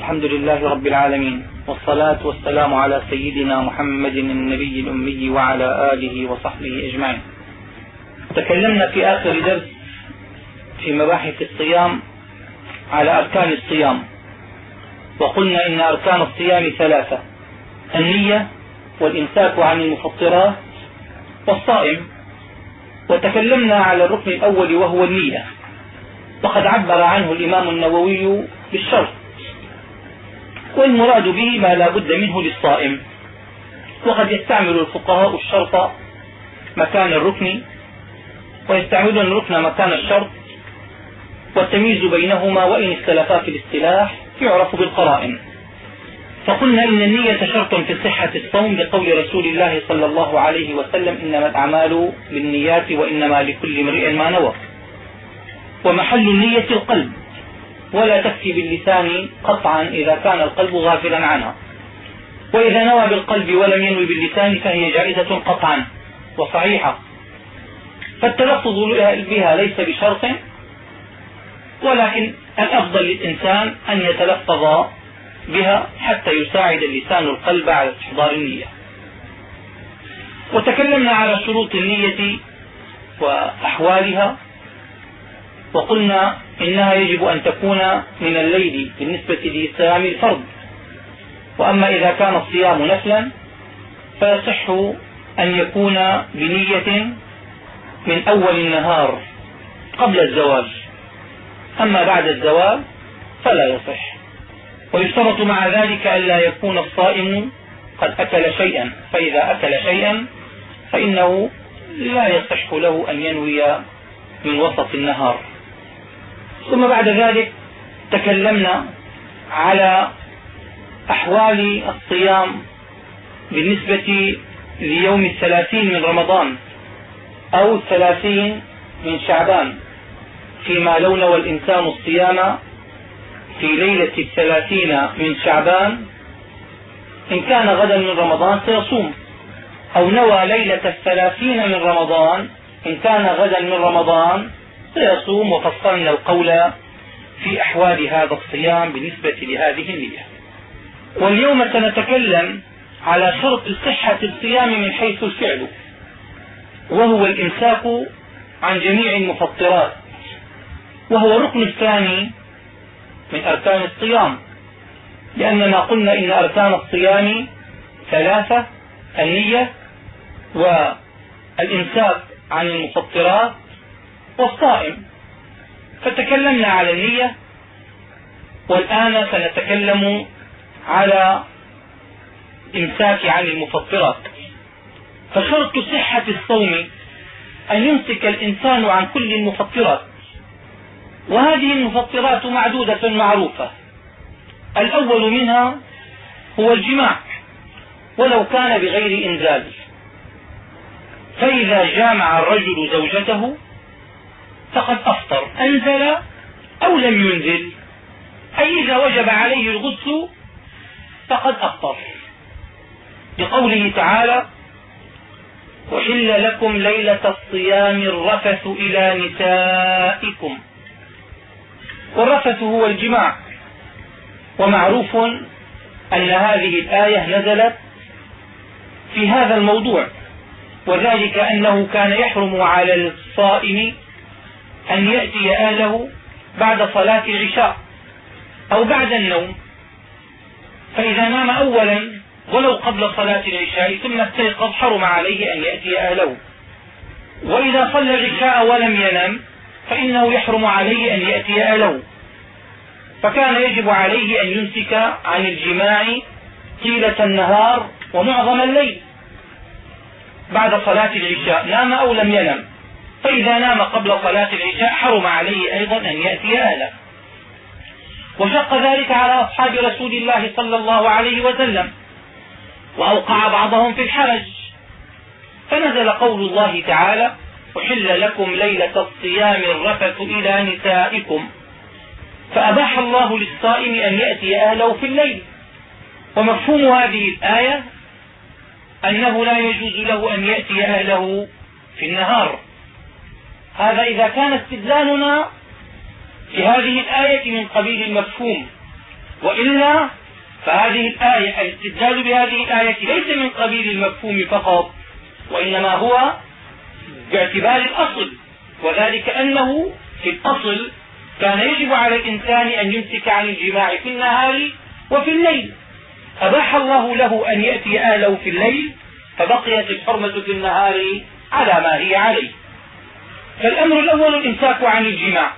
الحمد لله رب العالمين والصلاة والسلام على سيدنا محمد النبي الأمي وعلى آله وصحبه أجمعين. تكلمنا في آخر درس في مباحث الصيام على أركان الصيام وقلنا إن أركان الصيام ثلاثة النية والإمساك عن المفطرات والصائم وتكلمنا على الركن الأول وهو النية وقد عبر عنه الإمام النووي بالشرط والمراد به ما لا بد منه للصائم. وقد يستعمل الفقهاء الشرط مكان الركن ويستعملون الركن مكان الشرط والتمييز بينهما وإن اختلفا في الاصطلاح يعرف بالقرائن. فقلنا إن النية شرط في صحة الصوم لقول رسول الله صلى الله عليه وسلم إنما الأعمال بالنيات وإنما لكل امرئ ما نوى. ومحل النية القلب. ولا تكفي باللسان قطعا إذا كان القلب غافلا عنها. وإذا نوى بالقلب ولم ينوي باللسان فهي جائزة قطعا وصحيحة. فالتلفظ بها ليس بشرط ولكن الأفضل للإنسان أن يتلفظ بها حتى يساعد اللسان القلب على استحضار النية. وتكلمنا على شروط النية وأحوالها وقلنا إنها يجب أن تكون من الليل بالنسبة لصيام الفرض وأما إذا كان الصيام نفلا فيصح أن يكون بنية من أول النهار قبل الزواج. أما بعد الزواج فلا يصح. ويشترط مع ذلك ألا يكون الصائم قد أكل شيئا. فإذا أكل شيئا فإنه لا يصح له أن ينوي من وسط النهار. ثم بعد ذلك تكلمنا على أحوال الصيام بالنسبة ليوم الثلاثين من رمضان أو الثلاثين من شعبان فيما لو نوى الإنسان الصيام في ليلة الثلاثين من شعبان. إن كان غدا من رمضان سيصوم أو نوى ليلة الثلاثين من رمضان إن كان غدا من رمضان سيصوم وفصلنا القول في أحوال هذا الصيام بالنسبة لهذه النية. واليوم سنتكلم على شرط صحة الصيام من حيث الفعل وهو الإمساك عن جميع المفطرات وهو الركن الثاني من أركان الصيام لأننا قلنا إن أركان الصيام ثلاثة النية والإمساك عن المفطرات والصائم. فتكلمنا على النية والآن سنتكلم على الإمساك عن المفطرات. فشرط صحة الصوم أن يمسك الإنسان عن كل المفطرات. وهذه المفطرات معدودة معروفة. الأول منها هو الجماع ولو كان بغير إنزال. فإذا جامع الرجل زوجته فقد أفطر. أنزل أو لم ينزل. أي إذا وجب عليه الغسل فقد أفطر. لقوله تعالى وحل لكم ليلة الصيام الرفث إلى نسائكم. والرفث هو الجماع. ومعروف أن هذه الآية نزلت في هذا الموضوع. وذلك أنه كان يحرم على الصائم أن يأتي أهله بعد صلاة العشاء أو بعد النوم. فإذا نام أولا ولو قبل صلاة العشاء ثم استيقظ حرم عليه أن يأتي أهله. وإذا صلى العشاء ولم ينم فإنه يحرم عليه أن يأتي أهله. فكان يجب عليه أن يمسك عن الجماع طيلة النهار ومعظم الليل بعد صلاة العشاء. نام أو لم ينم. فإذا نام قبل صلاة العشاء حرم عليه أيضا أن يأتي أهله وشق ذلك على أصحاب رسول الله صلى الله عليه وسلم وأوقع بعضهم في الحرج. فنزل قول الله تعالى أحل لكم ليلة الصيام الرفث إلى نسائكم فأباح الله للصائم أن يأتي أهله في الليل. ومفهوم هذه الآية أنه لا يجوز له أن يأتي أهله في النهار. هذا إذا كان استدلالنا في هذه الآية من قبيل المفهوم. وإلا فهذه الآية الاستدلال بهذه الآية ليس من قبيل المفهوم فقط وإنما هو باعتبار الأصل. وذلك أنه في الأصل كان يجب على الإنسان أن يمسك عن الجماع في النهار وفي الليل. أباح الله له أن يأتي أهله في الليل فبقيت الحرمة في النهار على ما هي عليه. فالأمر الأول الإمساك عن الجماع.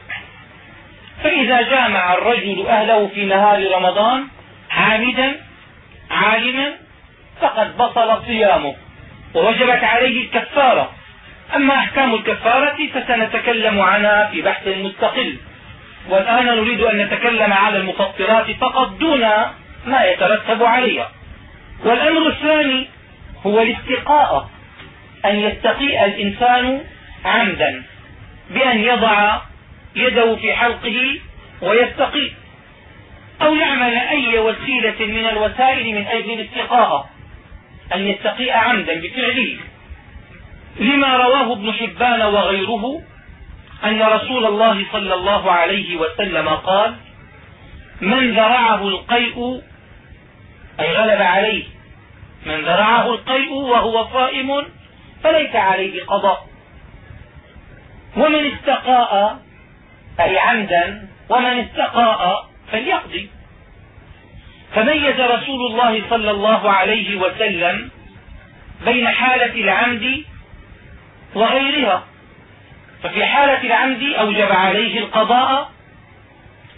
فإذا جامع الرجل أهله في نهار رمضان عامدا عالما فقد بطل صيامه ووجبت عليه الكفارة. أما أحكام الكفارة فسنتكلم عنها في بحث مستقل. والآن نريد أن نتكلم على المفطرات فقط دون ما يترتب عليها. والأمر الثاني هو الاستقاء أن يستقيء الإنسان عمدا. بأن يضع يده في حلقه ويستقيء أو يعمل أي وسيلة من الوسائل من أجل الاستقاء أن يستقيء عمدا بفعله. لما رواه ابن حبان وغيره أن رسول الله صلى الله عليه وسلم قال من ذرعه القيء أي غلب عليه. من ذرعه القيء وهو صائم فليس عليه قضاء. ومن استقاء أي عمدا ومن استقاء فليقضي. فميز رسول الله صلى الله عليه وسلم بين حالة العمد وغيرها. ففي حالة العمد أوجب عليه القضاء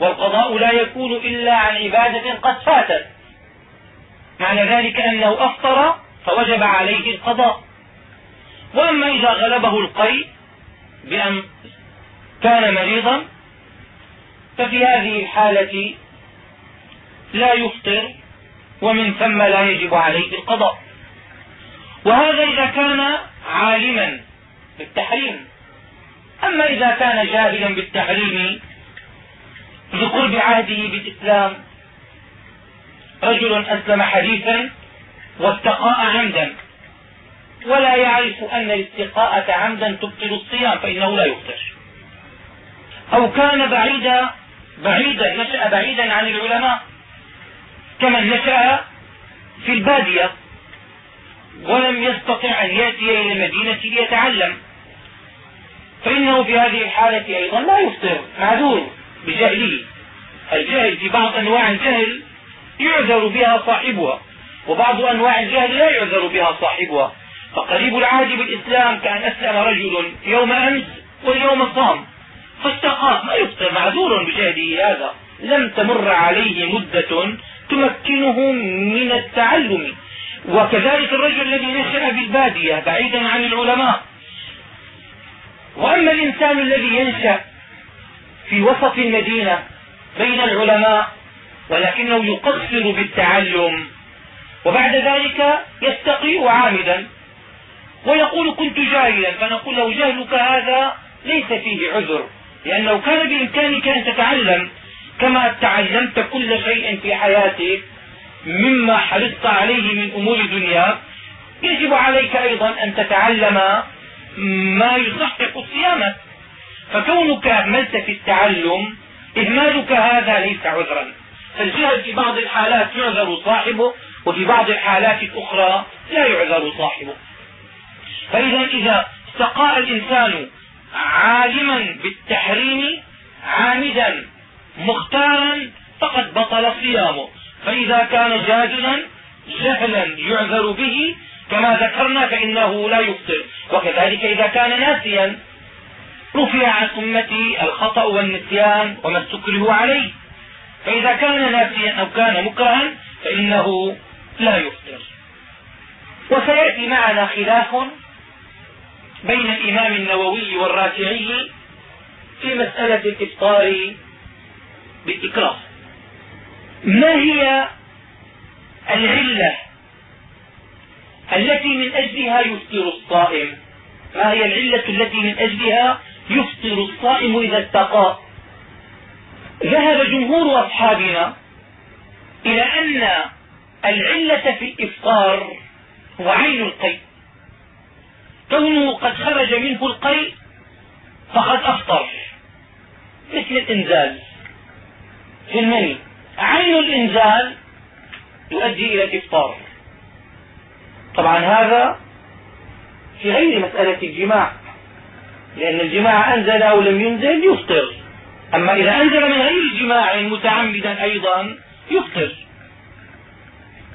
والقضاء لا يكون إلا عن عبادة قد فاتت. معنى ذلك أنه أفطر فوجب عليه القضاء. وأما إذا غلبه القيء بأن كان مريضا ففي هذه الحالة لا يفطر ومن ثم لا يجب عليه القضاء. وهذا إذا كان عالما بالتحريم أما إذا كان جاهلا بالتحريم لقرب عهده بالإسلام رجل أسلم حديثا واستقاء عمدا ولا يعرف أن الاستقاءة عمدا تبطل الصيام فإنه لا يفطر أو كان بعيدا بعيدا نشأ بعيدا عن العلماء كمن نشأ في البادية ولم يستطع أن يأتي إلى المدينة ليتعلم. فإنه في هذه الحالة أيضا لا يفطر معذور بجهله. الجهل في بعض أنواع الجهل يعذر بها صاحبها وبعض أنواع الجهل لا يعذر بها صاحبها. فقريب العهد بالإسلام كأن أسلم رجل يوم أمس واليوم صام فاستقام ما يفطر؟ معذور بجهله هذا. لم تمر عليه مدة تمكنه من التعلم. وكذلك الرجل الذي نشأ بالبادية بعيدا عن العلماء. وأما الإنسان الذي ينشأ في وسط المدينة بين العلماء ولكنه يقصر بالتعلم وبعد ذلك يستقيء عامدا. ويقول كنت جاهلا فنقول له جهلك هذا ليس فيه عذر. لأنه كان بإمكانك أن تتعلم كما تعلمت كل شيء في حياتك مما حرصت عليه من أمور دنياك يجب عليك أيضا أن تتعلم ما يصحح صيامك فكونك أهملت في التعلم إهمالك هذا ليس عذرا. فالجهل في بعض الحالات يعذر صاحبه وفي بعض الحالات الأخرى لا يعذر صاحبه. فإذا إذا استقاء الإنسان عالما بالتحريم عامدا مختارا فقد بطل صيامه. فإذا كان جاهلا جهلا يعذر به. كما ذكرنا فإنه لا يفطر. وكذلك إذا كان ناسيا رفع عن أمتي الخطأ والنسيان وما استكره عليه. فإذا كان ناسيا أو كان مكرها فإنه لا يفطر. وسيأتي معنا خلاف بين الإمام النووي والرافعي في مسألة الإفطار بالإكراه. ما هي العلة التي من أجلها يفطر الصائم؟ ما هي العلة التي من أجلها يفطر الصائم إذا اتقى؟ ذهب جمهور أصحابنا إلى أن العلة في الإفطار هو عين القيء كونه قد خرج منه القيء فقد أفطر. مثل الإنزال. في المني. عين الإنزال يؤدي إلى الإفطار. طبعا هذا في غير مسألة الجماع. لأن الجماع أنزل أو لم ينزل يفطر. أما إذا أنزل من غير جماع متعمدا أيضا يفطر.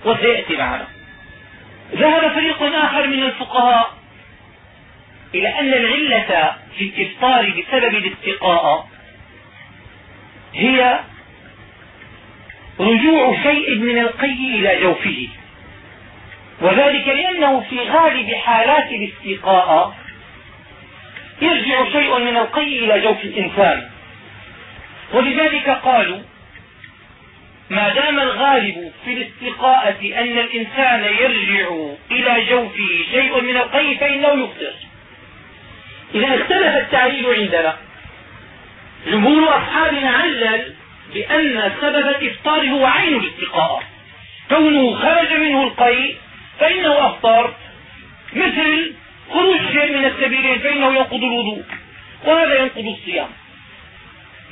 وسيأتي معنا. ذهب فريق آخر من الفقهاء إلى أن العلة في الإفطار بسبب الاستقاء هي رجوع شيء من القي إلى جوفه. وذلك لأنه في غالب حالات الاستقاء يرجع شيء من القي إلى جوف الإنسان. ولذلك قالوا ما دام الغالب في الاستقاءة أن الإنسان يرجع إلى جوفه شيء من القي فإنه يفطر. إذا اختلف التعليل عندنا. جمهور أصحابنا علل بأن سبب الإفطار هو عين الاستقاء كونه خرج منه القي فإنه أفطر. مثل خروج شيء من السبيلين فإنه ينقض الوضوء وهذا ينقض الصيام.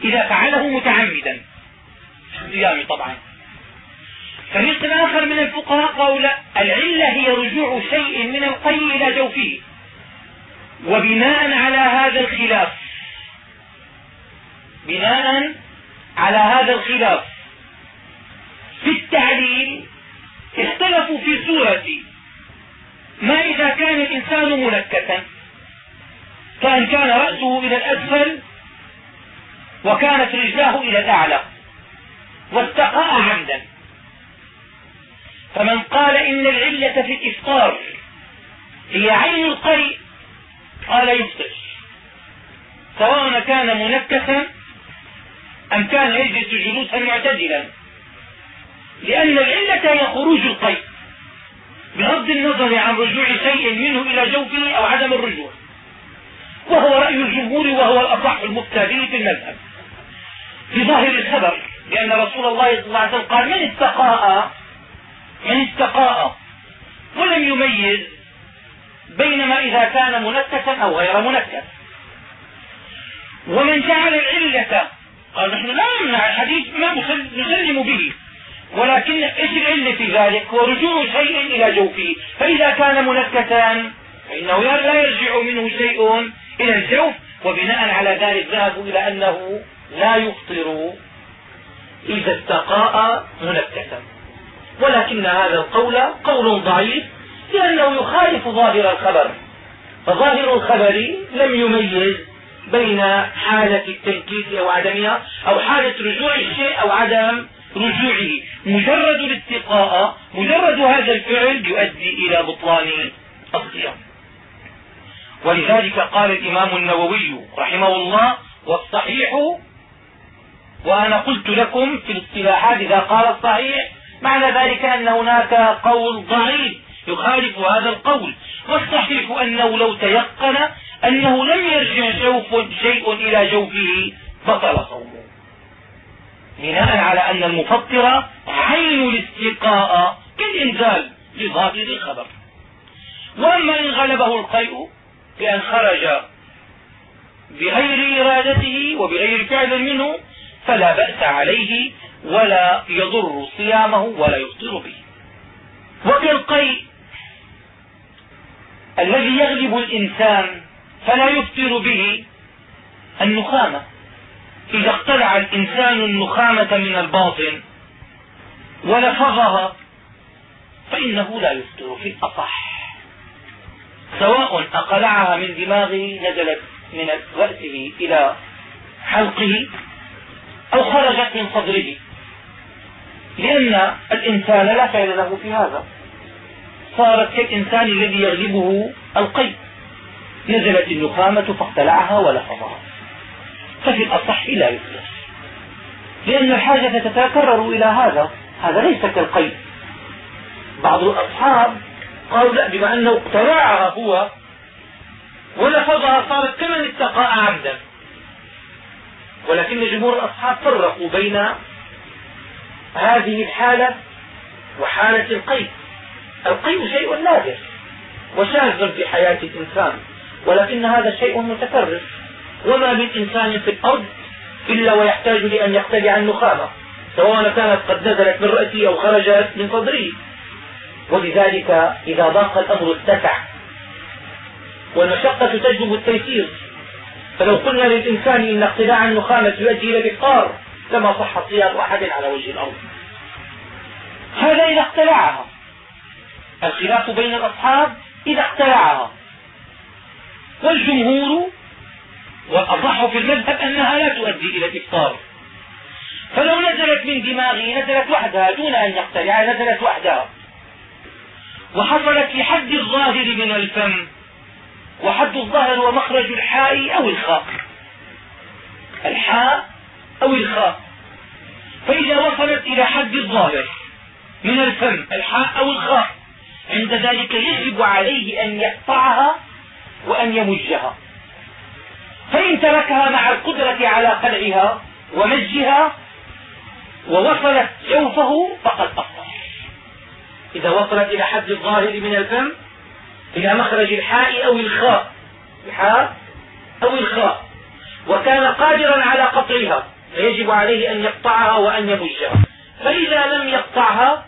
إذا فعله متعمدا. الصيام طبعا. فريق آخر من الفقهاء قالوا لا العلة هي رجوع شيء من القي إلى جوفه. وبناء على هذا الخلاف. بناء على هذا الخلاف. في التعليل اختلفوا في سورة ما إذا كان الإنسان منكسا كان كان رأسه إلى الأسفل وكانت رجلاه إلى الأعلى واستقاء عمدا. فمن قال إن العلة في الإفطار هي عين القرء قال يفطر سواء كان منكسا أم كان يجلس جلوسا معتدلا. لأن العلة هي خروج القيء بغض النظر عن رجوع شيء منه إلى جوفه أو عدم الرجوع. وهو رأي الجمهور وهو الأصح المفتى في المذهب. في ظاهر الخبر لأن رسول الله صلى الله عليه وسلم قال من استقاء؟ من استقاء؟ ولم يميز بينما إذا كان منكسا أو غير منكس. ومن جعل العلة قال نحن لا نمنع الحديث ما نسلم به. ولكن إيش العلة في ذلك؟ هو رجوع شيء إلى جوفه. فإذا كان منكسا فإنه لا يرجع منه شيء إلى الجوف. وبناء على ذلك ذهبوا إلى أنه لا يفطر إذا استقاء منكسا. ولكن هذا القول قول ضعيف. لأنه يخالف ظاهر الخبر. فظاهر الخبر لم يميز بين حالة التنكيس أو عدمها أو حالة رجوع الشيء أو عدم رجوعه. مجرد الاستقاء مجرد هذا الفعل يؤدي إلى بطلان الصيام. ولذلك قال الإمام النووي رحمه الله والصحيح وأنا قلت لكم في الاصطلاحات إذا قال الصحيح معنى ذلك أن هناك قول ضعيف. يخالف هذا القول. والصحيح أنه لو تيقن أنه لم يرجع جوف شيء إلى جوفه بطل صومه بناء على أن المفطر عين الاستقاء كالإنزال لظاهر الخبر. وأما إن غلبه القيء بأن خرج بغير إرادته وبغير فعل منه فلا بأس عليه ولا يضر صيامه ولا يفطر به. وكالقيء الذي يغلب الإنسان فلا يفطر به النخامة. إذا اقتلع الإنسان النخامة من الباطن ولفظها فإنه لا يفطر في الأصح. سواء أقلعها من دماغه نزلت من رأسه إلى حلقه أو خرجت من صدره. لأن الإنسان لا فعل له في هذا. صارت كالإنسان الذي يغلبه القيد. نزلت النخامة فاقتلعها ولفظها ففي الأصح لا يفلح لأن الحاجة تتكرر إلى هذا. هذا ليس كالقيد. بعض الأصحاب قالوا لا بما أنه اقتلعها هو ولفظها صارت كمن اتقاء عمدا. ولكن جمهور الأصحاب فرقوا بين هذه الحالة وحالة القيد. القيد شيء نادر وشاذ في حياة الإنسان ولكن هذا شيء متكرر وما من إنسان في الأرض إلا ويحتاج لأن يقتلع النخامة سواء كانت قد نزلت من رأسه أو خرجت من صدره ولذلك إذا ضاق الأمر اتسع والمشقة تجلب التيسير. فلو قلنا للإنسان إن اقتلاع النخامة يؤدي إلى الإفطار لما صح صيام أحد على وجه الأرض. هذا إذا اقتلعها الخلاف بين الأصحاب إذا اقتلعها والجمهور والأصح في المذهب أنها لا تؤدي إلى الإفطار. فلو نزلت من دماغه نزلت وحدها دون أن يقتلع نزلت وحدها. وحصلت في حد الظاهر من الفم وحد الظاهر هو مخرج الحاء أو الخاء. الحاء أو الخاء. فإذا وصلت إلى حد الظاهر من الفم الحاء أو الخاء عند ذلك يجب عليه أن يقطعها وأن يمجها. فإن تركها مع القدرة على قلعها ومجها ووصلت جوفه فقد أفطر إذا وصلت إلى حد الظاهر من الفم إلى مخرج الحاء أو الخاء الحاء أو الخاء وكان قادرا على قطعها فيجب عليه أن يقطعها وأن يمجها. فإذا لم يقطعها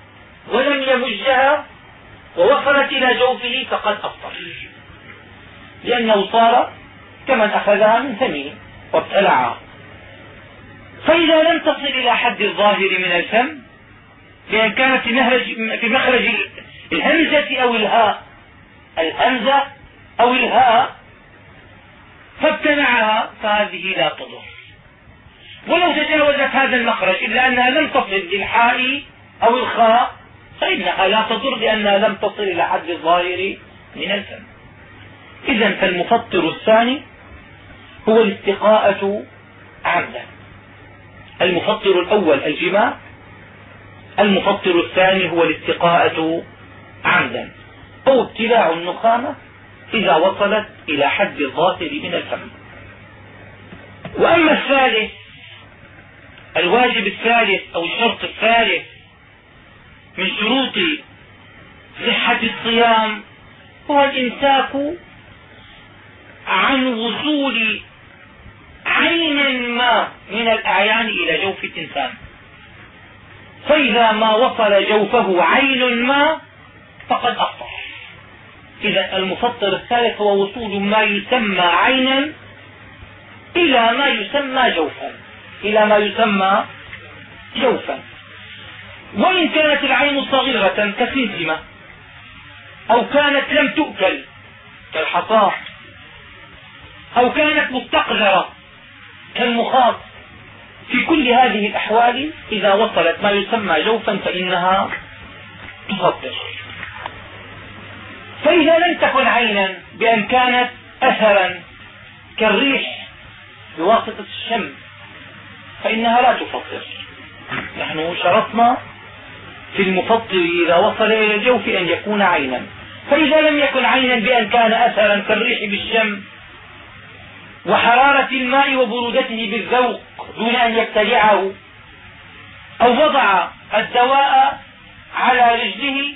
ولم يمجها ووصلت إلى جوفه فقد أفطر. لأنه صار كمن أخذها من فمه وابتلعها. فإذا لم تصل إلى حد الظاهر من الفم بأن كانت في مخرج الهمزة أو الهاء الهمزة أو الهاء فابتلعها فهذه لا تضر. ولو تجاوزت هذا المخرج إلا أنها لم تصل للحاء أو الخاء فإنها لا تضر لأنها لم تصل إلى حد الظاهر من الفم. إذا فالمفطر الثاني هو الاستقاءة عمدا. المفطر الأول الجماع المفطر الثاني هو الاستقاءة عمدا. أو ابتلاع النخامة إذا وصلت إلى حد الظاهر من الفم. وأما الثالث الواجب الثالث أو الشرط الثالث من شروط صحة الصيام هو الإمساك عن وصول عين ما من الأعيان إلى جوف الإنسان. فإذا ما وصل جوفه عين ما فقد أفطر. إذا المفطر الثالث هو وصول ما يسمى عينا إلى ما يسمى جوفا. إلى ما يسمى جوفا. وإن كانت العين صغيرة كسنسمة أو كانت لم تؤكل كالحصاة أو كانت مستقذرة كالمخاط في كل هذه الأحوال إذا وصلت ما يسمى جوفا فإنها تفطر فإذا لم تكن عينا بأن كانت أثرا كالريح بواسطة الشم فإنها لا تفطر. نحن شرطنا في المفطر إذا وصل إلى الجوف أن يكون عينا. فإذا لم يكن عينا بأن كان أثرا كالريح بالشم وحرارة الماء وبرودته بالذوق دون أن يبتلعه أو وضع الدواء على رجله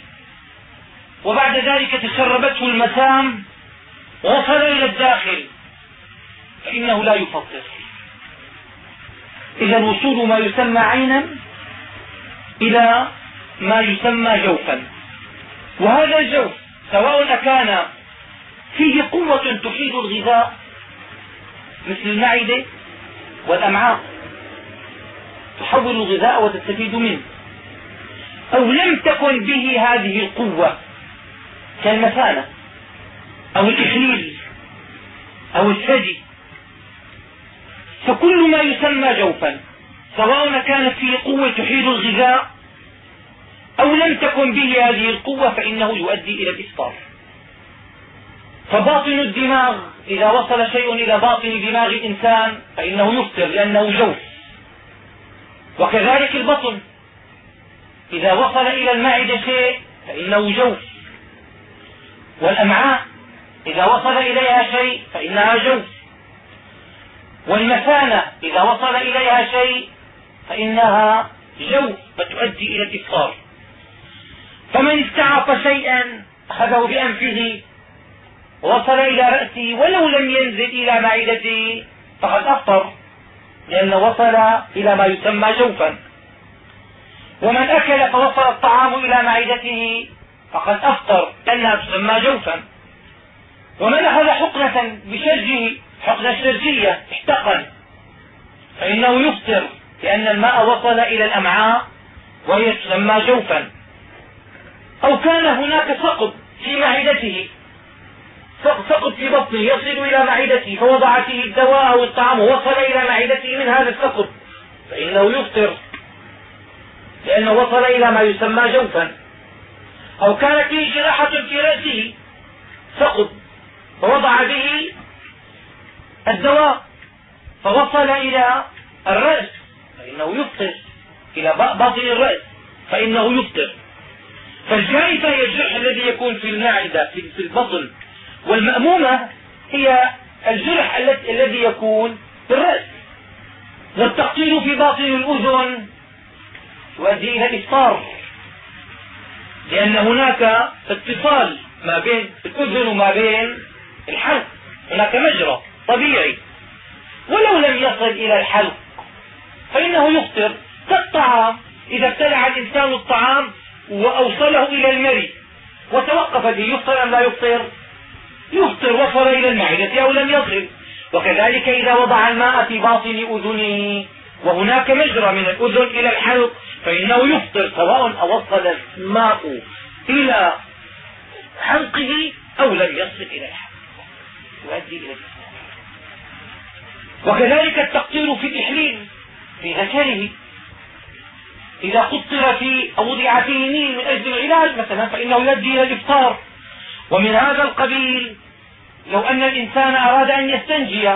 وبعد ذلك تشربته المسام ووصل إلى الداخل فإنه لا يفطر. إذا وصول ما يسمى عينا إلى ما يسمى جوفا. وهذا الجوف سواء أكان فيه قوة تحيل الغذاء مثل المعدة والأمعاء تحول الغذاء وتستفيد منه. أو لم تكن به هذه القوة كالمثانة أو الإحليل أو الثدي. فكل ما يسمى جوفا سواء كانت فيه قوة تحيل الغذاء أو لم تكن به هذه القوة فإنه يؤدي إلى الإفطار فباطن الدماغ إذا وصل شيء إلى باطن دماغ الإنسان فإنه يفطر لأنه جوف. وكذلك البطن إذا وصل إلى المعدة شيء فإنه جوف. والأمعاء إذا وصل إليها شيء فإنها جوف. والمثانة إذا وصل إليها شيء فإنها جوف فتؤدي إلى الإفطار. فمن استعط شيئا أخذه بأنفه وصل إلى رأسه ولو لم ينزل إلى معدته فقد أفطر لأنه وصل إلى ما يسمى جوفا. ومن أكل فوصل الطعام إلى معدته فقد أفطر لأنها تسمى جوفا. ومن أخذ حقنة بشرجه حقنة شرجية احتقن. فإنه يفطر لأن الماء وصل إلى الأمعاء وهي تسمى جوفا. أو كان هناك ثقب في معدته. ثقب في بطنه يصل إلى معدته فوضع فيه الدواء أو الطعام ووصل إلى معدته من هذا الثقب فإنه يفطر. لأنه وصل إلى ما يسمى جوفا. أو كانت فيه جراحة في رأسه. ثقب فوضع به الدواء. فوصل إلى الرأس. فإنه يفطر. إلى باطن الرأس. فإنه يفطر. فالجائفة هي الجرح الذي يكون في المعدة في البطن؟ والمأمومة هي الجرح الذي يكون في الرأس. والتقطير في باطن الأذن. يؤدي إلى الإفطار. لأن هناك اتصال ما بين الأذن وما بين الحلق. هناك مجرى طبيعي. ولو لم يصل إلى الحلق فإنه يفطر. كالطعام. إذا ابتلع الإنسان الطعام وأوصله إلى المري وتوقف به يفطر أم لا يفطر؟ يفطر وصل إلى المعدة أو لم يصل. وكذلك إذا وضع الماء في باطن أذنه وهناك مجرى من الأذن إلى الحلق فإنه يفطر سواء أوصل الماء إلى حلقه أو لم يصل إلى الحلق. يؤدي إلى وكذلك التقطير في الإحليل في ذكره. إذا قطر في أو وضع فيه نيل من أجل العلاج مثلا فإنه يؤدي إلى الإفطار. ومن هذا القبيل لو أن الإنسان أراد أن يستنجي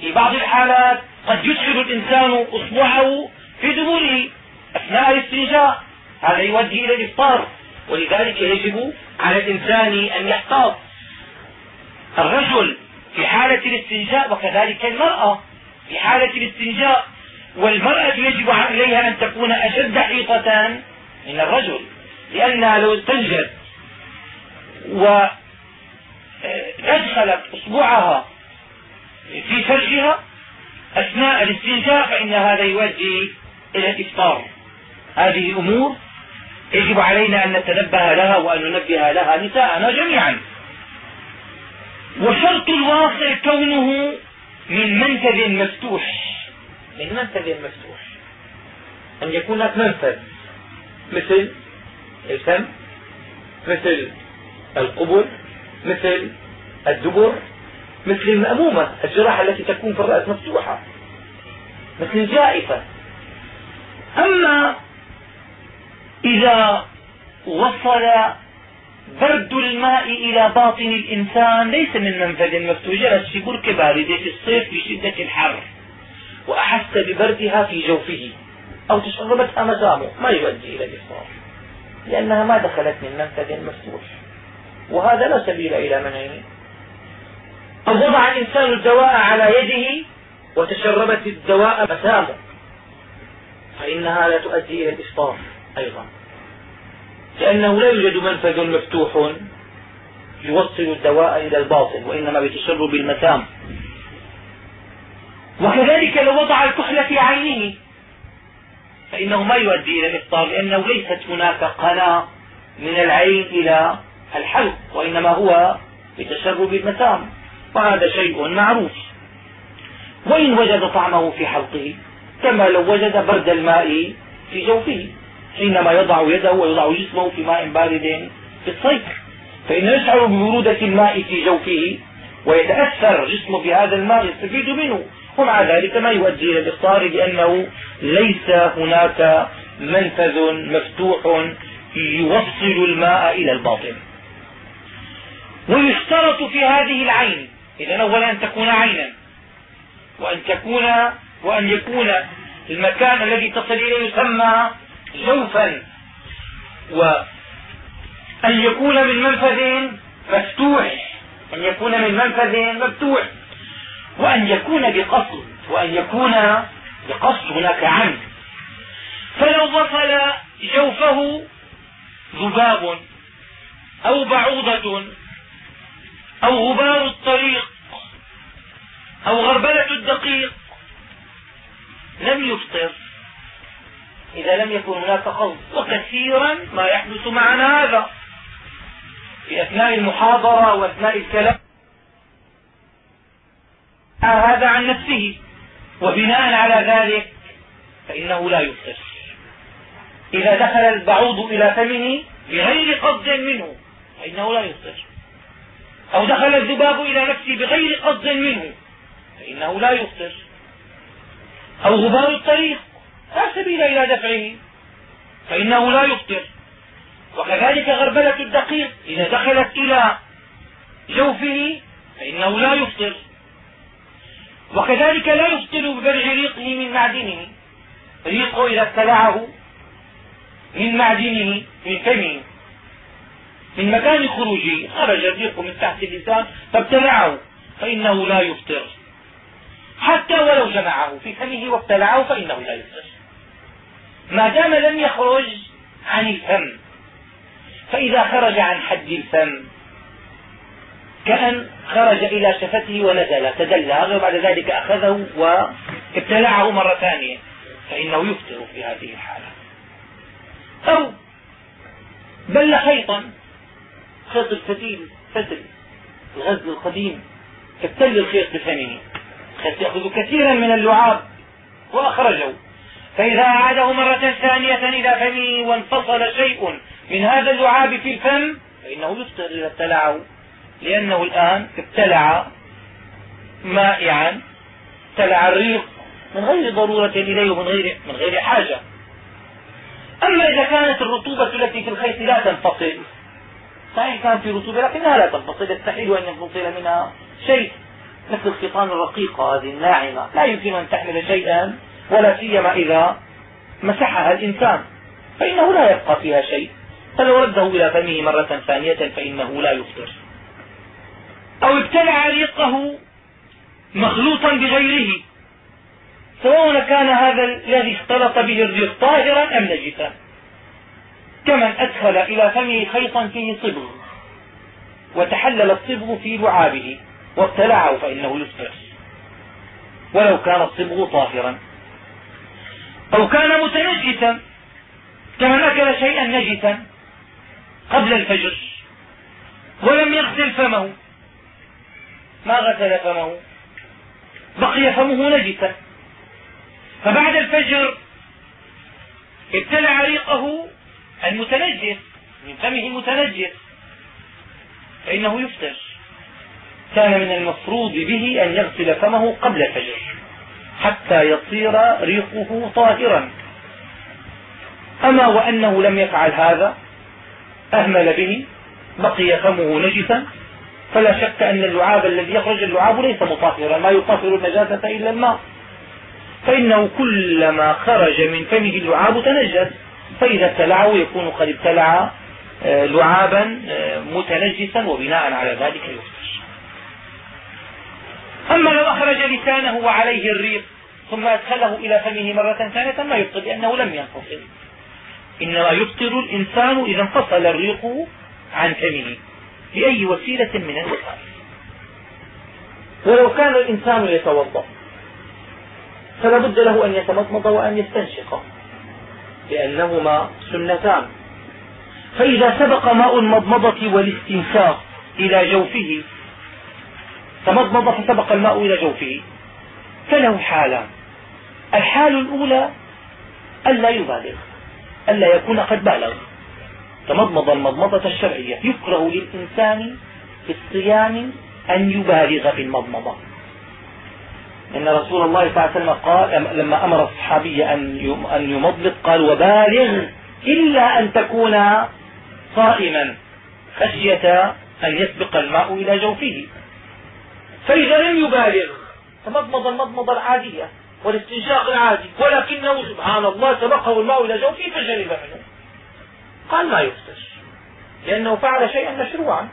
في بعض الحالات قد يدخل الإنسان أصبعه في دبره أثناء الاستنجاء. هذا يؤدي إلى الإفطار ولذلك يجب على الإنسان أن يحتاط. الرجل في حالة الاستنجاء وكذلك المرأة في حالة الاستنجاء والمرأة يجب عليها أن تكون أشد حيطة من الرجل لأنها لو استنجت وأدخلت أصبعها في فرجها أثناء الاستنجاء فإن هذا يؤدي إلى الإفطار. هذه أمور يجب علينا أن نتنبه لها وأن ننبه لها نساءنا جميعا. وشرط الواصل كونه من منفذ مفتوح. من منفذ مفتوح. أن يكون هناك منفذ مثل الفم مثل القبل مثل الدبر مثل المأمومة الجراحة التي تكون في الرأس مفتوحة مثل الجائفة. أما إذا وصل برد الماء إلى باطن الإنسان ليس من منفذ مفتوح. جلس في بركة باردة في الصيف في شدة الحر. وأحس ببردها في جوفه أو تشربتها مسامه ما يؤدي إلى الإفطار لأنها ما دخلت من منفذ مفتوح. وهذا لا سبيل إلى منعه. أو وضع الإنسان الدواء على يده وتشربت الدواء مسامه فإنها لا تؤدي إلى الإفطار أيضا. لأنه لا يوجد منفذ مفتوح يوصل الدواء إلى الباطن وإنما بتشرب المسام وكذلك لو وضع الكحل في عينه فإنه ما يؤدي إلى الإفطار لأنه ليست هناك قناة من العين إلى الحلق وإنما هو بتشرب المسام وهذا شيء معروف. وإن وجد طعمه في حلقه كما لو وجد برد الماء في جوفه حينما يضع يده ويضع جسمه في ماء بارد في الصيف فإنه يشعر ببرودة الماء في جوفه ويتأثر جسمه بهذا الماء يستفيد منه. ومع ذلك ما يؤدي إلى الإفطار لأنه ليس هناك منفذ مفتوح يوصل الماء إلى الباطن. ويشترط في هذه العين اذا أولا أن تكون عينا وأن تكون وأن يكون المكان الذي تصل إليه يسمى جوفا. وأن يكون من منفذ مفتوح أن يكون من منفذ مفتوح. وأن يكون بقصد وأن يكون بقصد هناك عمد. فلو وصل جوفه ذباب أو بعوضة أو غبار الطريق أو غربلة الدقيق لم يفطر. إذا لم يكن هناك قصد. وكثيرا ما يحدث معنا هذا. في أثناء المحاضرة وأثناء الكلام. هذا عن نفسه وبناء على ذلك فإنه لا يفطر إذا دخل البعوض إلى فمه بغير قصد منه فإنه لا يفطر أو دخل الذباب إلى نفسه بغير قصد منه فإنه لا يفطر أو غبار الطريق لا سبيل إلى دفعه فإنه لا يفطر وكذلك غربلة الدقيق إذا دخلت إلى جوفه فإنه لا يفطر وكذلك لا يفطر ببلع ريقه من معدنه. ريقه إذا ابتلعه من معدنه من فمه من مكان خروجه. خرج الريق من تحت اللسان فابتلعه فإنه لا يفطر. حتى ولو جمعه في فمه وابتلعه فإنه لا يفطر. ما دام لم يخرج عن الفم فإذا خرج عن حد الفم كأن خرج إلى شفته ونزل تدلى وبعد ذلك أخذه وابتلعه مرة ثانية فإنه يفطر في هذه الحالة. أو بل خيطا خيط الفتيل فتل الغزل القديم ابتل الخيط بفمه الخيط يأخذ كثيرا من اللعاب وأخرجه. فإذا أعاده مرة ثانية إلى فمه وانفصل شيء من هذا اللعاب في الفم فإنه يفطر إذا ابتلعه. لأنه الآن ابتلع مائعا ابتلع الريق من غير ضرورة إليه ومن غير, من غير حاجة. أما إذا كانت الرطوبة التي في الخيط لا تنفصل صحيح كانت في رطوبة لكنها لا تنفصل يستحيل أن ينفصل منها شيء مثل الخيطان الرقيقة هذه الناعمة. لا يمكن أن تحمل شيئا ولا سيما إذا مسحها الإنسان. فإنه لا يبقى فيها شيء. فلو رده إلى فمه مرة ثانية فإنه لا يفطر. أو ابتلع ريقه مخلوطا بغيره سواء كان هذا الذي اختلط به الريق طاهرا أم نجسا؟ كمن أدخل إلى فمه خيطا فيه صبغ وتحلل الصبغ في لعابه وابتلعه فإنه يفطر ولو كان الصبغ طاهرا. أو كان متنجسا كمن أكل شيئا نجسا قبل الفجر ولم يغسل فمه. ما غسل فمه. بقي فمه نجسا. فبعد الفجر ابتلع ريقه المتنجس من فمه المتنجس فإنه يفتر كان من المفروض به أن يغسل فمه قبل الفجر حتى يصير ريقه طاهرا. أما وأنه لم يفعل هذا أهمل به بقي فمه نجسا. فلا شك أن اللعاب الذي يخرج اللعاب ليس مطهرا ما يطهر النجاسة إلا الماء فإنه كلما خرج من فمه اللعاب تنجس. فإذا ابتلعه يكون قد ابتلع آه، لعابا آه، متنجسا وبناء على ذلك يخرج. أما لو أخرج لسانه وعليه الريق ثم أدخله إلى فمه مرة ثانية ما يبطل لأنه لم ينفصل. إنما يبطل الإنسان إذا انفصل الريق عن فمه. بأي وسيلة من الوسائل. ولو كان الإنسان يتوضأ فلا بد له أن يتمضمض وأن يستنشق لأنهما سنتان. فإذا سبق ماء المضمضة والاستنشاق إلى جوفه تمضمض فسبق الماء إلى جوفه فله حالان. الحال الأولى ألا يبالغ ألا يكون قد بالغ. تمضمض المضمضة الشرعية. يكره للإنسان في الصيام أن يبالغ في المضمضة. إن رسول الله صلى الله عليه وسلم قال لما أمر الصحابي أن يمضمض قال وبالغ إلا أن تكون صائما خشية أن يسبق الماء إلى جوفه. فإذا لم يبالغ تمضمض المضمضة العادية والاستنشاق العادي ولكنه سبحان الله سبقه الماء إلى جوفه فشرب منه. قال ما يفتش. لأنه فعل شيئا مشروعا.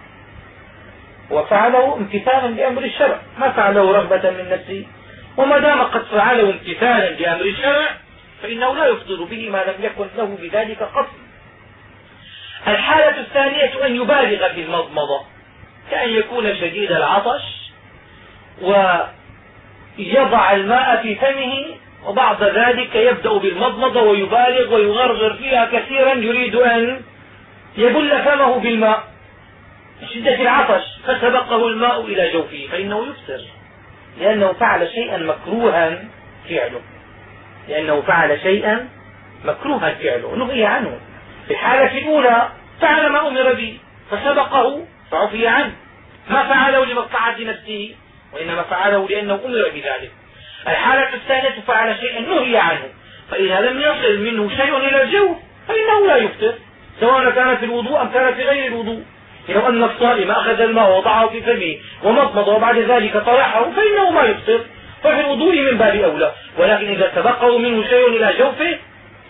وفعله امتثالا لأمر الشرع. ما فعله رغبة من نفسه. وما دام قد فعله امتثالا لأمر الشرع فإنه لا يفطر به ما لم يكن له بذلك قصد. الحالة الثانية أن يبالغ في المضمضة كأن يكون شديد العطش ويضع الماء في فمه وبعد ذلك يبدأ بالمضمضة ويبالغ ويغرغر فيها كثيرا يريد أن يبل فمه بالماء. شدة العطش فسبقه الماء إلى جوفه فإنه يفطر لأنه فعل شيئا مكروها فعله. لأنه فعل شيئا مكروها فعله. نهي عنه. في الحالة الأولى فعل ما أمر به فسبقه فعفي عنه. ما فعله لمصلحة نفسه وإنما فعله لأنه أمر بذلك. الحالة الثانية فعل شيئا نهي عنه. فإذا لم يصل منه شيء إلى الجو فإنه لا يفطر. سواء كان في الوضوء أم كان في غير الوضوء. لو أن الصائم أخذ الماء ووضعه في فمه ومضمض وبعد ذلك طرحه فإنه ما يفطر. ففي الوضوء من باب أولى. ولكن إذا تبقوا منه شيء إلى جوفه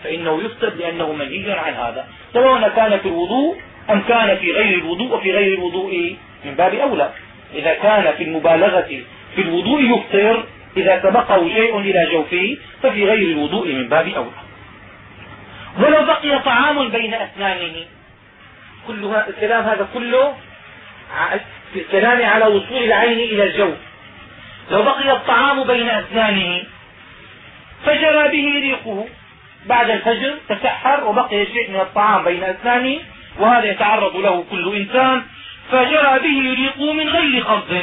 فإنه يفطر لأنه منهي عن هذا. سواء كان في الوضوء أم كان في غير الوضوء وفي غير الوضوء من باب أولى. إذا كان في المبالغة في الوضوء يفطر إذا تبقه شيء إلى جوفه ففي غير الوضوء من باب أولى. ولو بقي طعام بين أسنانه. كل الكلام هذا كله في الكلام على وصول العين إلى الجوف. لو بقي الطعام بين أسنانه فجرى به ريقه. بعد الفجر تسحر وبقي شيء من الطعام بين أسنانه وهذا يتعرض له كل إنسان فجرى به ريقه من غير خض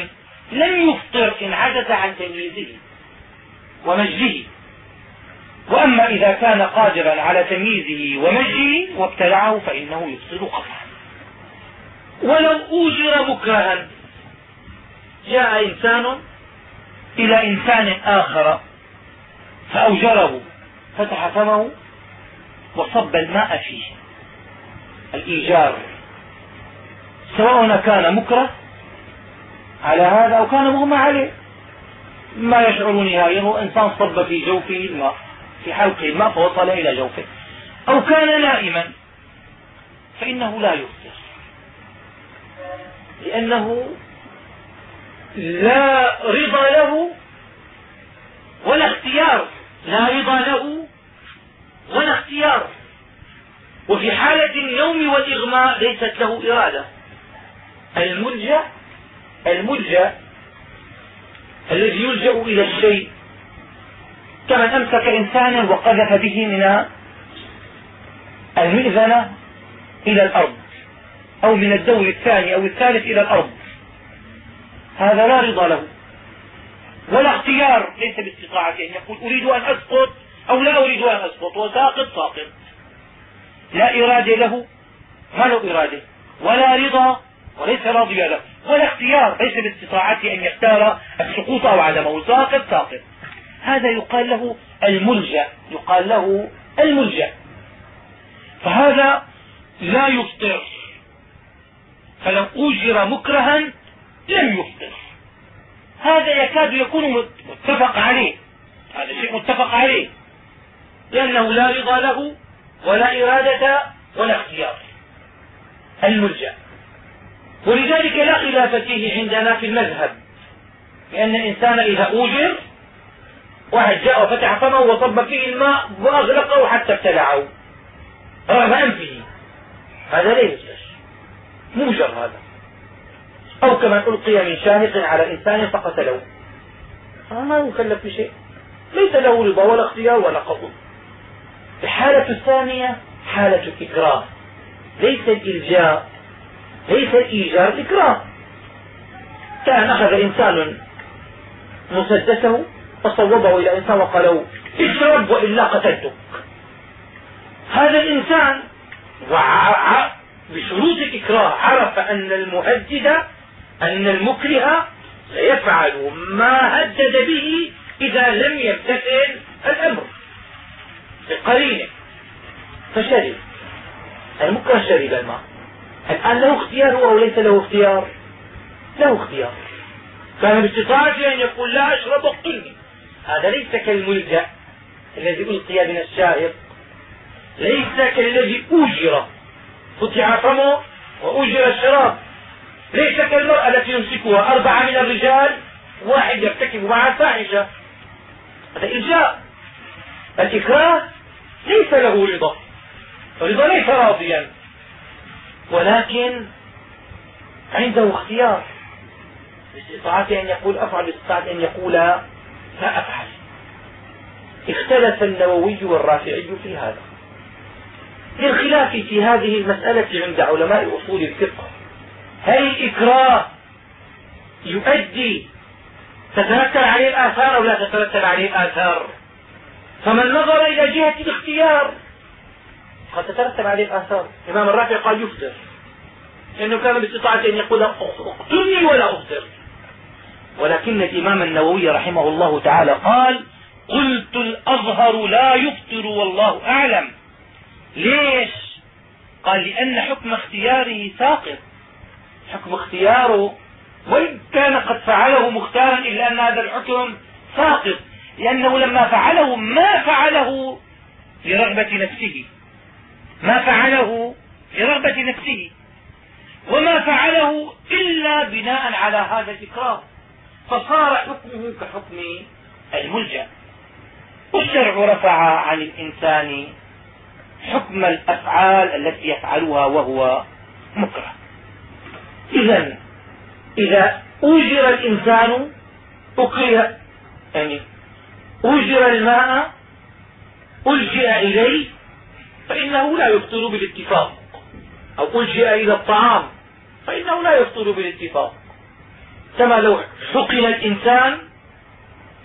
لم يفطر إن عجز عن تمييزه ومجه وأما إذا كان قادرا على تمييزه ومجه وابتلعه فإنه يفطر قطعا ولو أوجر مكرها جاء إنسان إلى إنسان آخر فأوجره فتح فمه وصب الماء فيه. الإيجار سواء كان مكره على هذا أو كان مغمى عليه. ما يشعر نهائيا إنسان صب في جوفه الماء في حلقه الماء فوصل إلى جوفه. أو كان نائما فإنه لا يفطر. لأنه لا رضا له ولا اختيار. لا رضا له ولا اختيار. وفي حالة النوم والإغماء ليست له إرادة. الملجأ الملجأ الذي يلجأ إلى الشيء. كمن أمسك إنسانا وقذف به من المئذنة إلى الأرض أو من الدور الثاني أو الثالث إلى الأرض. هذا لا رضا له ولا اختيار ليس باستطاعته. أن يقول أريد أن أسقط أو لا أريد أن أسقط وساقط ساقط. لا إرادة له ما له إرادة. ولا رضا وليس راضيا له ولا اختيار ليس باستطاعته أن يختار السقوط أو عدمه ساقط ساقط هذا يقال له الملجأ يقال له الملجأ. فهذا لا يفطر. فلو أوجر مكرها لم يفطر. هذا يكاد يكون متفق عليه. هذا شيء متفق عليه. لأنه لا رضا له ولا إرادة ولا اختيار. الملجأ. ولذلك لا خلاف فيه عندنا في المذهب لأن الإنسان إذا أوجر واحد جاء وفتح فمه وصب فيه الماء وأغلقه حتى ابتلعه. رغم أنفه هذا لا يصلح موجر هذا. أو كمن ألقي من شاهق على إنسان فقتله ما يكلف بشيء. ليس له رضا ولا اختيار ولا قبول. الحالة الثانية حالة الإكراه. ليس الإلجاء ليس الإيجار الإكراه كان أخذ إنسان مسدسه فصوبه إلى إنسان وقال له اشرب وإلا قتلتك؟ هذا الإنسان بشروط الإكراه عرف أن المهدد أن المكره سيفعل ما هدد به إذا لم يمتثل الأمر. بقرينه فشرب المكره شرب الماء. الآن له اختيار أو ليس له اختيار. له اختيار. كان باستطاعته أن يقول لا أشرب اقتلني هذا ليس كالملجأ الذي ألقي من الشاهق ليس كالذي أوجر. فتح فمه وأجر الشراب. ليس كالمرأة التي يمسكها. أربعة من الرجال واحد يرتكب معها فاحشة. هذا إلجاء الإكراه ليس له رضا. الرضا ليس راضيا. ولكن عنده اختيار. باستطاعته أن يقول أفعل باستطاعته أن يقول لا أفعل. اختلف النووي والرافعي في هذا. للخلاف في هذه المسألة عند علماء أصول الفقه هل الإكراه يؤدي تترتب عليه الآثار أو لا تترتب عليه الآثار؟ فمن نظر إلى جهة الاختيار قد تترتب عليه الآثار. الإمام الرافع قال يفتر لأنه كان باستطاعته أن يقول اقتلني ولا أفطر. ولكن الإمام النووي رحمه الله تعالى قال قلت الأظهر لا يفطر والله أعلم. ليش؟ قال لأن حكم اختياره ساقط. حكم اختياره وإن كان قد فعله مختارا إلا أن هذا الحكم ساقط. لأنه لما فعله ما فعله لرغبة نفسه. ما فعله لرغبة نفسه وما فعله إلا بناء على هذا الإكراه. فصار حكمه كحكم الملجأ. والشرع رفع عن الإنسان حكم الأفعال التي يفعلها وهو مكره. إذا إذا أوجر الإنسان أكره يعني أوجر الماء ألجئ إليه فإنه لا يفطر بالاتفاق. أو ألجئ إلى الطعام فإنه لا يفطر بالاتفاق. كما لو حقن الإنسان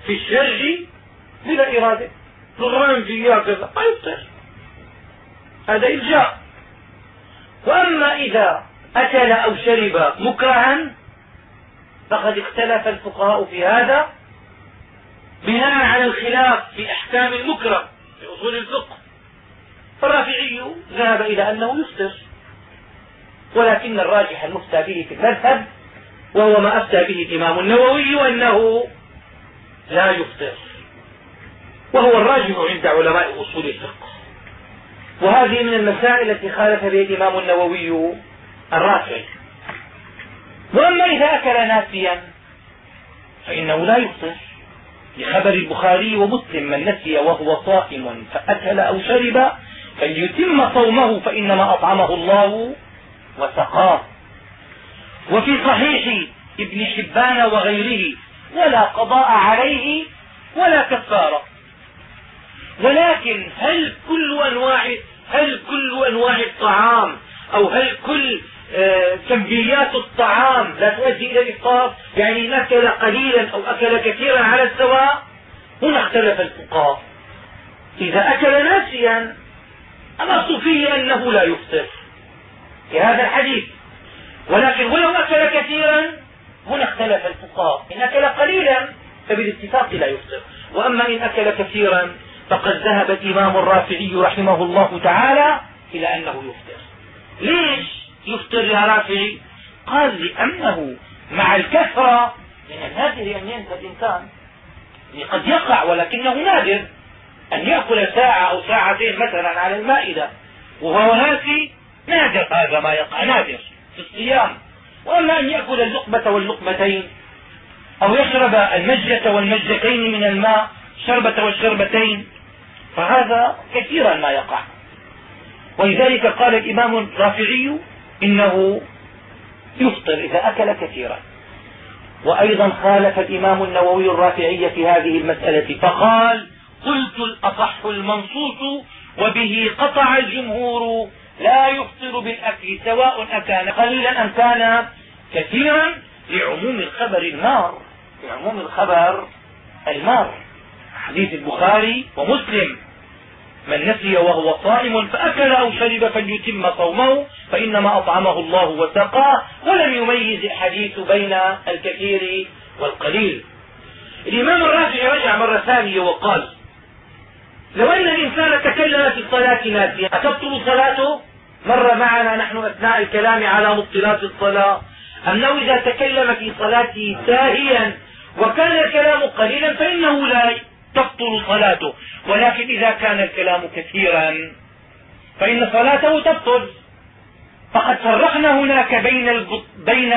في الشرج بلا إرادة. ضران فيه هكذا ما يفطر. هذا إلجاء. وأما إذا أكل أو شرب مكرها فقد اختلف الفقهاء في هذا بناء على الخلاف في أحكام المكره في أصول الفقه. فالرافعي ذهب إلى أنه يفطر ولكن الراجح المفتى به في المذهب وهو ما أفتى به الإمام النووي أنه لا يفطر. وهو الراجح عند علماء أصول الفقه. وهذه من المسائل التي خالف بها الإمام النووي الرافعي. وأما إذا أكل ناسيا فإنه لا يفطر. لخبر البخاري ومسلم من نسي وهو صائم فأكل أو شرب فليتم صومه فإنما أطعمه الله وسقاه. وفي صحيح ابن حبان وغيره ولا قضاء عليه ولا كفارة. ولكن هل كل أنواع هل كل أنواع الطعام أو هل كل آه، كميات الطعام لا تؤدي إلى الإفطار؟ يعني ان أكل قليلا أو أكل كثيرا على السواء؟ هنا اختلف الفقهاء. إذا أكل ناسيا الأصل فيه أنه لا يفطر. في هذا الحديث. ولكن ولو أكل كثيرا هنا اختلف الفقهاء. إن أكل قليلا فبالاتفاق لا يفطر. وأما إن أكل كثيرا فقد ذهب الإمام الرافعي رحمه الله تعالى إلى أنه يفطر. ليش يفطر يا رافعي؟ قال لأنه مع الكثرة من النادر أن ينسى الإنسان. قد يقع ولكنه نادر. أن يأكل ساعة أو ساعتين مثلا على المائدة وهو ناسي نادر هذا ما يقع نادر في الصيام. وأما أن يأكل اللقمة واللقمتين أو يشرب المجة والمجتين من الماء شربة والشربتين فهذا كثيرا ما يقع. ولذلك قال الإمام الرافعي إنه يفطر إذا أكل كثيرا. وأيضا خالف الإمام النووي الرافعي في هذه المسألة فقال قلت الأصح المنصوص وبه قطع الجمهور لا يفطر بالأكل سواء أكان قليلا أم كان كثيرا لعموم الخبر المار لعموم الخبر المار. حديث البخاري ومسلم. من نسي وهو صائم فأكل أو شرب فليتم صومه فإنما أطعمه الله وسقاه ولم يميز الحديث بين الكثير والقليل. الإمام الرافعي رجع مرة ثانية وقال لو أن الإنسان تكلم في الصلاة ناسيا أتبطل صلاته مر معنا نحن أثناء الكلام على مبطلات الصلاة. أنه إذا تكلم في صلاته ساهيا وكان الكلام قليلا فإنه لا تبطل صلاته. ولكن إذا كان الكلام كثيرا فإن صلاته تبطل. فقد فرقنا هناك بين بين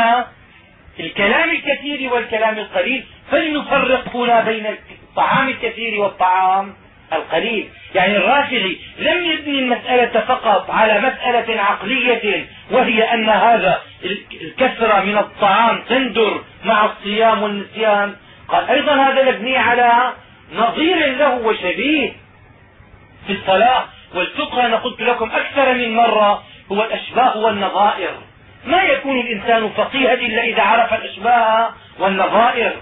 الكلام الكثير والكلام القليل فلنفرق هنا بين الطعام الكثير والطعام القليل. يعني الرافعي لم يبني المسألة فقط على مسألة عقلية وهي أن هذا الكثرة من الطعام تندر مع الصيام والنسيان. قال أيضا هذا مبني على نظير له وشبيه في الصلاة والفقه. أنا قلت لكم أكثر من مرة هو الأشباه والنظائر. ما يكون الإنسان فقيها إلا إذا عرف الأشباه والنظائر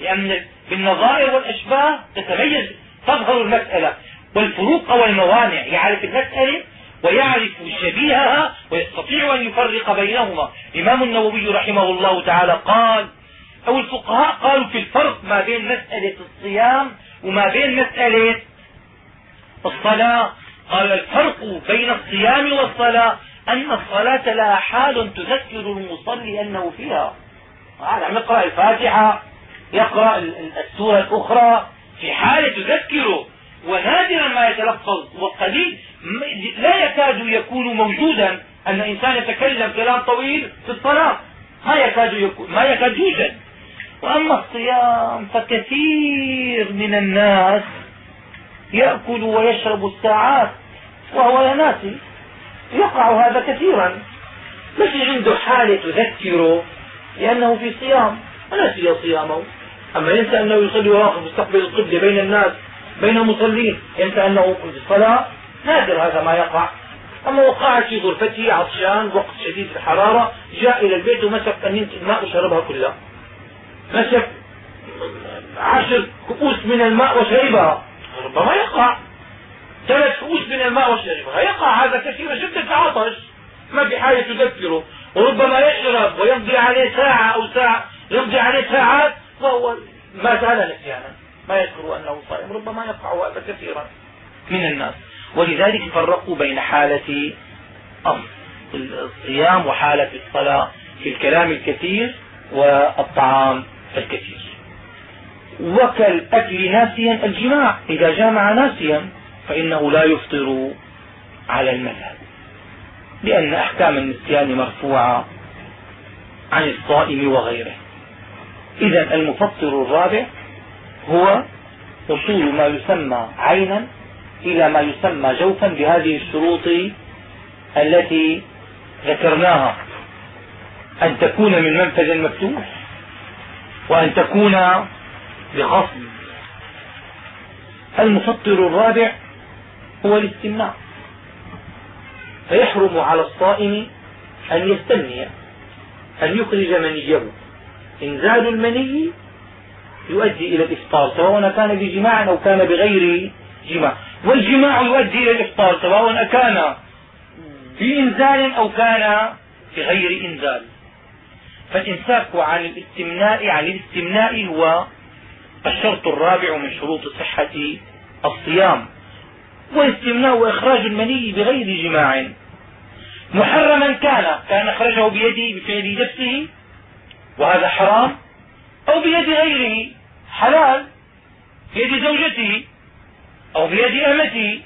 لأن بالنظائر والأشباه تتميز تظهر المسألة والفروق والموانع يعرف المسألة ويعرف شبيهها ويستطيع أن يفرق بينهما. الإمام النووي رحمه الله تعالى قال أو الفقهاء قالوا في الفرق ما بين مسألة الصيام وما بين مسألة الصلاة. قال الفرق بين الصيام والصلاة أن الصلاة لها حال تذكر المصلي أنه فيها. يقرأ الفاتحة يقرأ السورة الأخرى. في حالة تذكره ونادرا ما يتلفظ وقليل لا يكاد يكون موجودا أن إنسان يتكلم كلام طويل في الصلاة. ما يكاد يكون ما يكاد يوجد. وأما الصيام فكثير من الناس يأكل ويشرب الساعات وهو يناسي يقع هذا كثيرا. مش عنده حالة تذكره لأنه في صيام. ونسي صيامه. أما ينسى أنه يصلي ويقف مستقبل القبلة بين الناس بين المصلين ينسى أنه في الصلاة نادر هذا ما يقع. أما وقعت في غرفته عطشان وقت شديد الحرارة جاء إلى البيت ومسك أنينة الماء وشربها كلها. مسك عشر كؤوس من الماء وشربها. ربما يقع. ثلاث كؤوس من الماء وشربها. يقع هذا كثيرا شدة عطش. ما في حاجة تذكره. وربما يشرب ويمضي عليه ساعة أو ساعة يمضي عليه ساعات وهو ما زال نسيانا. ما يذكر أنه صائم ربما يقع هذا كثيرا من الناس. ولذلك فرقوا بين حالة الصيام وحالة الصلاة في الكلام الكثير والطعام الكثير. وكالأكل ناسيا الجماع. إذا جامع ناسيا فإنه لا يفطر على المذهب. لأن أحكام النسيان مرفوعة عن الصائم وغيره. إذا المفطر الرابع هو وصول ما يسمى عينا إلى ما يسمى جوفا بهذه الشروط التي ذكرناها. أن تكون من منفذ مفتوح وأن تكون بغصب. المفطر الرابع هو الاستمناء. فيحرم على الصائم أن يستمني أن يخرج منيه إنزال المني يؤدي إلى الإفطار سواء كان بجماع أو كان بغير جماع. والجماع يؤدي إلى الإفطار سواء كان في إنزال أو كان في غير إنزال. فالإمساك عن الاستمناء عن الاستمناء هو الشرط الرابع من شروط صحة الصيام. والاستمناء وإخراج المني بغير جماع. محرما كان كان أخرجه بيده بفعل نفسه وهذا حرام أو بيد غيره حلال بيد زوجته أو بيد أمته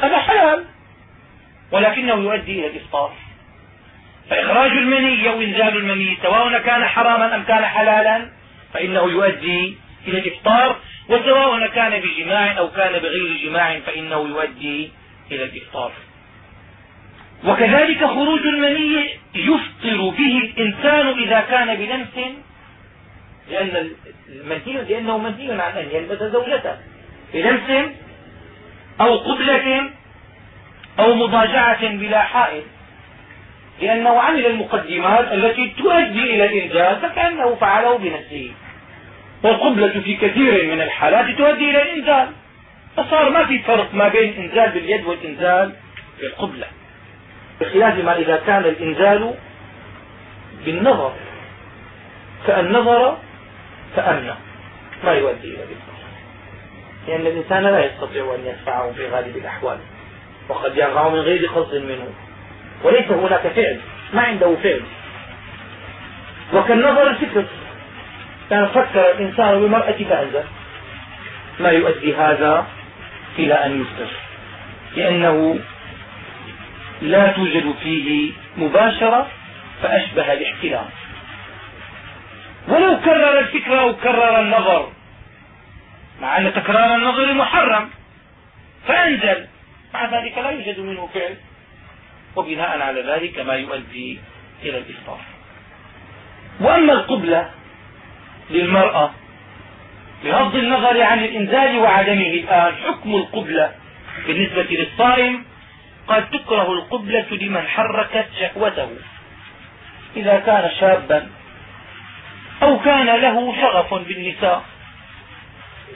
هذا حلال ولكنه يؤدي إلى الإفطار. فإخراج المني أو إنزال المني سواء كان حراما أم كان حلالا فإنه يؤدي إلى الإفطار وسواء كان بجماع أو كان بغير جماع فإنه يؤدي إلى الإفطار. وكذلك خروج المني يفطر به الإنسان إذا كان بلمس لأن المنهي لأنه منهي عن أن يلبس زوجته. بلمس أو قبلة أو مضاجعة بلا حائل. لأنه عمل المقدمات التي تؤدي إلى الإنجاز فكأنه فعله بنفسه. والقبلة في كثير من الحالات تؤدي إلى الإنزال فصار ما في فرق ما بين الإنزال باليد والإنزال بالقبلة بخلاف ما إذا كان الإنزال بالنظر كأن نظر فأمنى ما يؤدي إلى الإنزال لأن الإنسان لا يستطيع أن يدفعه في غالب الأحوال وقد يقع من غير قصد منه. وليس هناك فعل ما عنده فعل. وكالنظر الفكر كان فكر الإنسان بمرأة فأنزل ما يؤدي هذا إلى أن يسر لأنه لا توجد فيه مباشرة فأشبه الاحتلام ولو كرر الفكر أو كرر النظر مع أن تكرار النظر محرم فأنزل. مع ذلك لا يوجد منه فعل. وبناء على ذلك ما يؤدي إلى الإفطار. وأما القبلة للمرأة بغض النظر عن الإنزال وعدمه الآن حكم القبلة بالنسبة للصائم قد تكره القبلة لمن حركت شهوته. إذا كان شابا أو كان له شغف بالنساء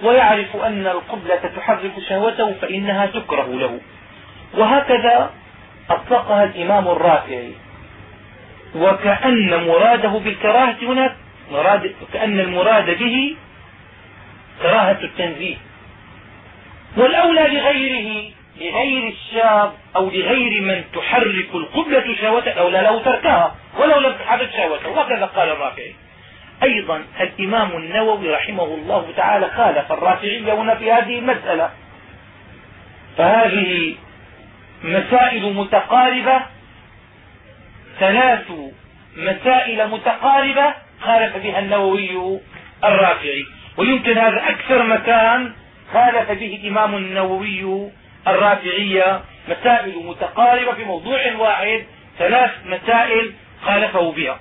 ويعرف أن القبلة تحرك شهوته فإنها تكره له. وهكذا أطلقها الإمام الرافعي. وكأن مراده بالكراهة هنا مراد كأن المراد به كراهة التنزيه. والأولى لغيره لغير الشاب أو لغير من تحرك القبلة شهوته أولى له تركها ولو لم تحرك شهوته. وهكذا قال الرافعي. أيضا الإمام النووي رحمه الله تعالى خالف الرافعي هنا في هذه المسألة فهذه مسائل متقاربة ثلاث مسائل متقاربة خالف بها النووي الرافعي. ويمكن هذا أكثر مكان خالف به الإمام النووي الرافعية مسائل متقاربة في موضوع واحد ثلاث مسائل خالفه بها.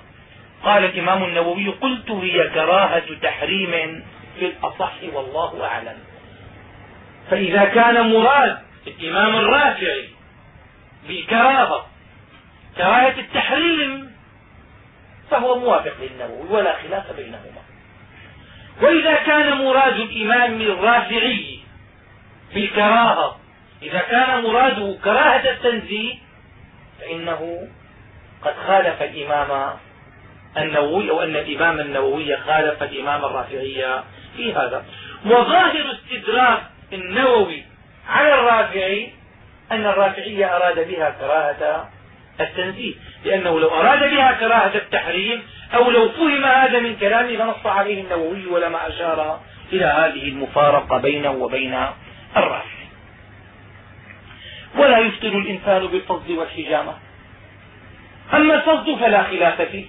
قال الإمام النووي قلت هي كراهة تحريم في الأصح والله أعلم. فإذا كان مراد الإمام الرافعي بالكراهة كراهة التحريم فهو موافق للنووي ولا خلاف بينهما. وإذا كان مراد الإمام الرافعي بالكراهة إذا كان مراده كراهة التنزيه فإنه قد خالف الإمام النووي أو أن الإمام النووي خالف الإمام الرافعي في هذا. وظاهر استدراك النووي على الرافعي أن الرافعي أراد بها كراهة التنزيه. لأنه لو أراد بها كراهة التحريم أو لو فهم هذا من كلامه لنص عليه النووي ولما أشار إلى هذه المفارقة بينه وبين الرافعي. ولا يفطر الإنسان بالفضل والحجامة. أما الفضل فلا خلاف فيه.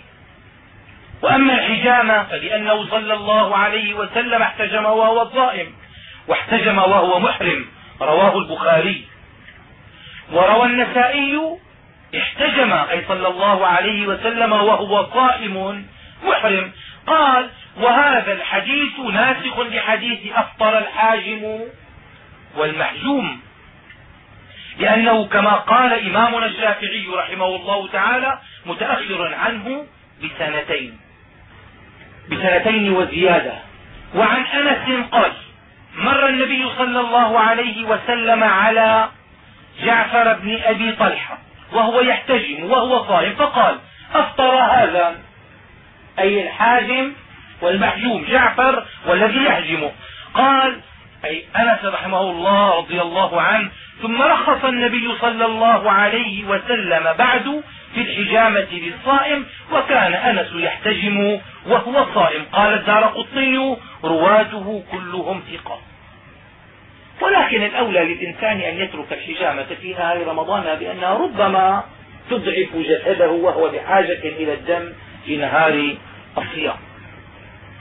وأما الحجامة فلأنه صلى الله عليه وسلم احتجم وهو صائم واحتجم وهو محرم رواه البخاري. وروى النسائي احتجم أي صلى الله عليه وسلم وهو صائم محرم. قال وهذا الحديث ناسخ لحديث أفطر الحاجم والمحجوم. لأنه كما قال إمامنا الشافعي رحمه الله تعالى متأخر عنه بسنتين. بسنتين وزيادة. وعن أنس قال مر النبي صلى الله عليه وسلم على جعفر بن أبي طلحة وهو يحتجم وهو صائم فقال أفطر هذا أي الحاجم والمحجوم جعفر والذي يحجمه. قال أي أنس رحمه الله رضي الله عنه ثم رخص النبي صلى الله عليه وسلم بعد في الحجامة للصائم وكان أنس يحتجم وهو صائم. قال الدار قطني رواته كلهم ثقة. ولكن الأولى للإنسان أن يترك الحجامة في نهار رمضان لأنها ربما تضعف جسده وهو بحاجة إلى الدم في نهار الصيام.